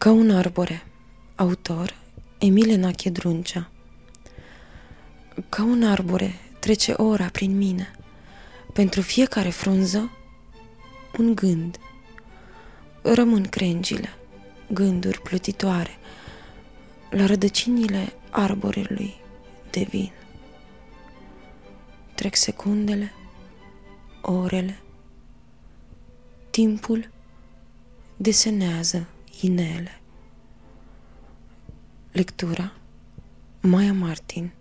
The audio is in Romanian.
Ca un arbore. Autor Emile Nache Druncea Ca un arbore trece ora prin mine. Pentru fiecare frunză, un gând. Rămân crengile, gânduri plutitoare. La rădăcinile arborelui devin. Trec secundele, orele. Timpul desenează inele. Lectura Maya Martin